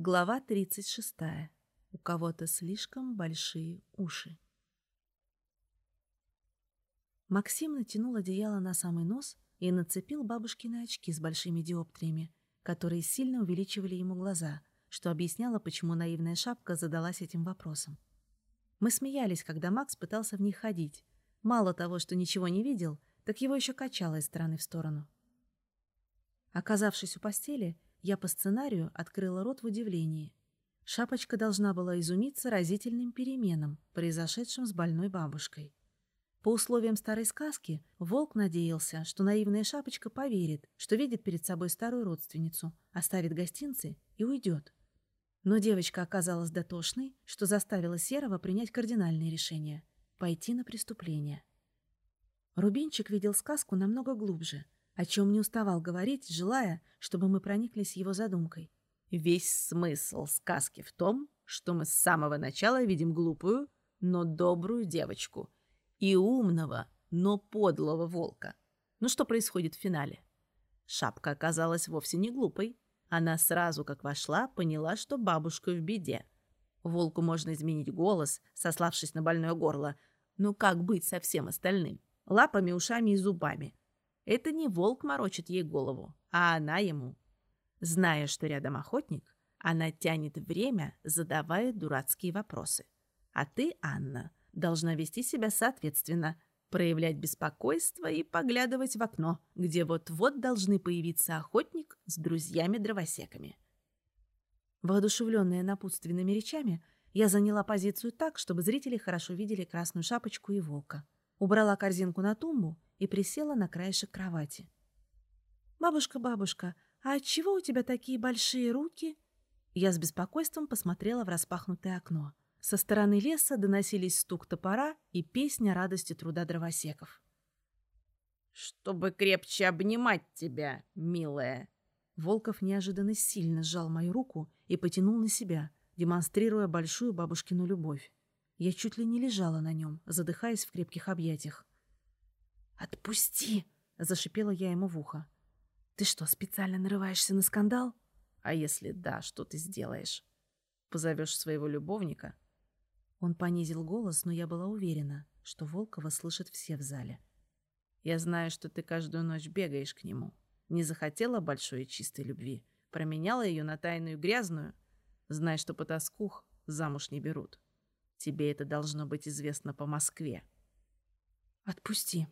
Глава 36. У кого-то слишком большие уши. Максим натянул одеяло на самый нос и нацепил бабушкины очки с большими диоптриями, которые сильно увеличивали ему глаза, что объясняло, почему наивная шапка задалась этим вопросом. Мы смеялись, когда Макс пытался в них ходить. Мало того, что ничего не видел, так его еще качало из стороны в сторону. Оказавшись у постели, я по сценарию открыла рот в удивлении. Шапочка должна была изумиться разительным переменам, произошедшим с больной бабушкой. По условиям старой сказки, волк надеялся, что наивная шапочка поверит, что видит перед собой старую родственницу, оставит гостинцы и уйдет. Но девочка оказалась дотошной, что заставила Серого принять кардинальное решение — пойти на преступление. Рубинчик видел сказку намного глубже — о чем не уставал говорить, желая, чтобы мы прониклись его задумкой. Весь смысл сказки в том, что мы с самого начала видим глупую, но добрую девочку и умного, но подлого волка. Ну что происходит в финале? Шапка оказалась вовсе не глупой. Она сразу, как вошла, поняла, что бабушка в беде. Волку можно изменить голос, сославшись на больное горло. Но как быть со всем остальным? Лапами, ушами и зубами. Это не волк морочит ей голову, а она ему. Зная, что рядом охотник, она тянет время, задавая дурацкие вопросы. А ты, Анна, должна вести себя соответственно, проявлять беспокойство и поглядывать в окно, где вот-вот должны появиться охотник с друзьями-дровосеками. Воодушевленная напутственными речами, я заняла позицию так, чтобы зрители хорошо видели красную шапочку и волка. Убрала корзинку на тумбу и присела на краешек кровати. «Бабушка, бабушка, а отчего у тебя такие большие руки?» Я с беспокойством посмотрела в распахнутое окно. Со стороны леса доносились стук топора и песня радости труда дровосеков. «Чтобы крепче обнимать тебя, милая!» Волков неожиданно сильно сжал мою руку и потянул на себя, демонстрируя большую бабушкину любовь. Я чуть ли не лежала на нем, задыхаясь в крепких объятиях. «Отпусти!» — зашипела я ему в ухо. «Ты что, специально нарываешься на скандал?» «А если да, что ты сделаешь? Позовешь своего любовника?» Он понизил голос, но я была уверена, что Волкова слышат все в зале. «Я знаю, что ты каждую ночь бегаешь к нему. Не захотела большой и чистой любви, променяла ее на тайную грязную. Знай, что по тоскух замуж не берут. Тебе это должно быть известно по Москве». «Отпусти»,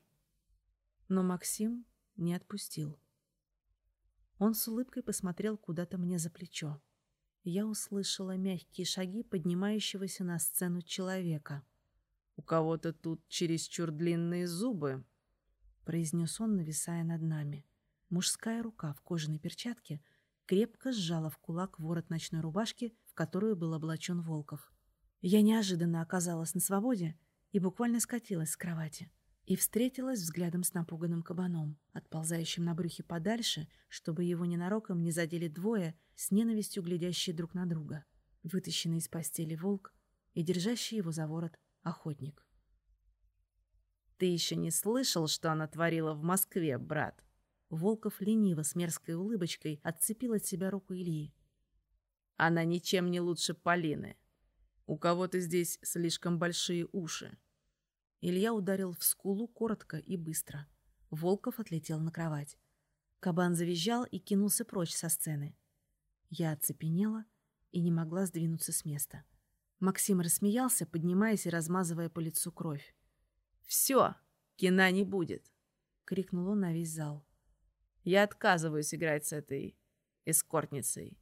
но Максим не отпустил. Он с улыбкой посмотрел куда-то мне за плечо. Я услышала мягкие шаги поднимающегося на сцену человека. «У кого-то тут чересчур длинные зубы», — произнес он, нависая над нами. Мужская рука в кожаной перчатке крепко сжала в кулак ворот ночной рубашки, в которую был облачен Волков. Я неожиданно оказалась на свободе и буквально скатилась с кровати и встретилась взглядом с напуганным кабаном, отползающим на брюхе подальше, чтобы его ненароком не задели двое, с ненавистью глядящие друг на друга. Вытащенный из постели волк и держащий его за ворот охотник. «Ты еще не слышал, что она творила в Москве, брат?» Волков лениво с мерзкой улыбочкой отцепил от себя руку Ильи. «Она ничем не лучше Полины. У кого-то здесь слишком большие уши». Илья ударил в скулу коротко и быстро. Волков отлетел на кровать. Кабан завизжал и кинулся прочь со сцены. Я оцепенела и не могла сдвинуться с места. Максим рассмеялся, поднимаясь и размазывая по лицу кровь. «Все, кино не будет!» — крикнул он на весь зал. «Я отказываюсь играть с этой эскортницей!»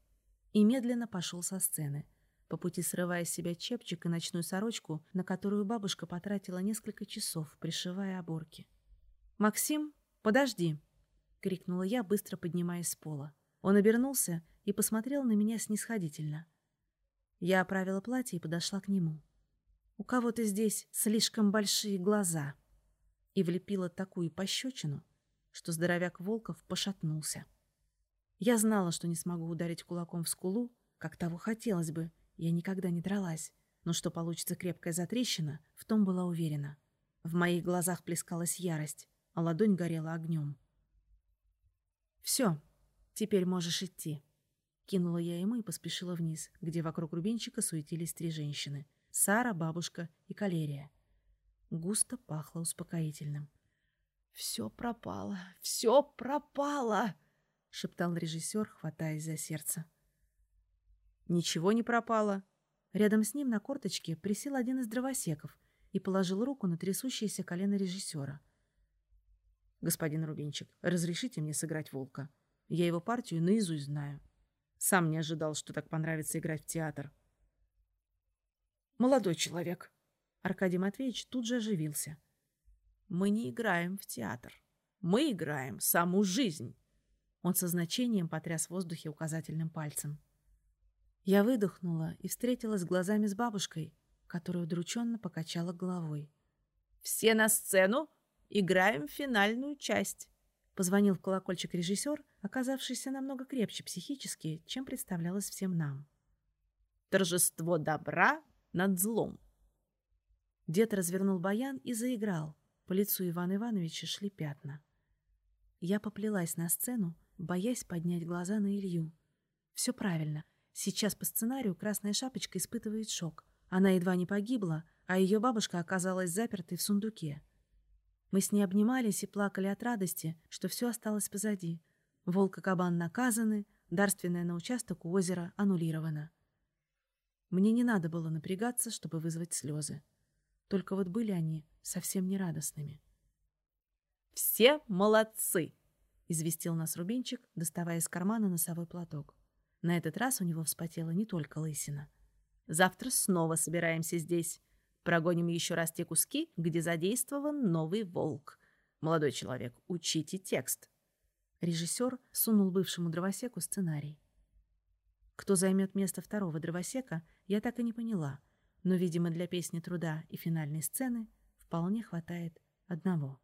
И медленно пошел со сцены, по пути срывая с себя чепчик и ночную сорочку, на которую бабушка потратила несколько часов, пришивая оборки. «Максим, подожди!» — крикнула я, быстро поднимаясь с пола. Он обернулся и посмотрел на меня снисходительно. Я оправила платье и подошла к нему. «У кого-то здесь слишком большие глаза!» И влепила такую пощечину, что здоровяк Волков пошатнулся. Я знала, что не смогу ударить кулаком в скулу, как того хотелось бы, я никогда не дралась, но что получится крепкая затрещина, в том была уверена. В моих глазах плескалась ярость, а ладонь горела огнем. «Все, теперь можешь идти». Кинула я ему и поспешила вниз, где вокруг Рубинчика суетились три женщины. Сара, бабушка и Калерия. Густо пахло успокоительным. «Все пропало, все пропало!» — шептал режиссер, хватаясь за сердце. «Ничего не пропало». Рядом с ним на корточке присел один из дровосеков и положил руку на трясущееся колено режиссера. «Господин Рубинчик, разрешите мне сыграть волка? Я его партию наизусть знаю. Сам не ожидал, что так понравится играть в театр». «Молодой человек», Аркадий Матвеевич тут же оживился. «Мы не играем в театр. Мы играем саму жизнь!» Он со значением потряс в воздухе указательным пальцем. Я выдохнула и встретилась глазами с бабушкой, которая удрученно покачала головой. «Все на сцену! Играем финальную часть!» Позвонил в колокольчик режиссер, оказавшийся намного крепче психически, чем представлялось всем нам. «Торжество добра над злом!» Дед развернул баян и заиграл. По лицу Ивана Ивановича шли пятна. Я поплелась на сцену, боясь поднять глаза на Илью. Все правильно. Сейчас по сценарию Красная Шапочка испытывает шок. Она едва не погибла, а ее бабушка оказалась запертой в сундуке. Мы с ней обнимались и плакали от радости, что все осталось позади. Волк и кабан наказаны, дарственное на участок у озера аннулировано. Мне не надо было напрягаться, чтобы вызвать слезы. Только вот были они совсем не радостными. «Все молодцы!» — известил нас Рубинчик, доставая из кармана носовой платок. На этот раз у него вспотела не только лысина. «Завтра снова собираемся здесь. Прогоним еще раз те куски, где задействован новый волк. Молодой человек, учите текст». Режиссер сунул бывшему дровосеку сценарий. Кто займет место второго дровосека, я так и не поняла — но, видимо, для песни труда и финальной сцены вполне хватает одного —